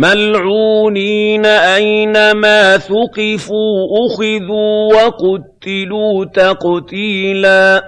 مَّلْعُونِينَ ۖ أَيْنَمَا ثُقِفُوا أُخِذُوا وَقُتِّلُوا تَقْتِيلًا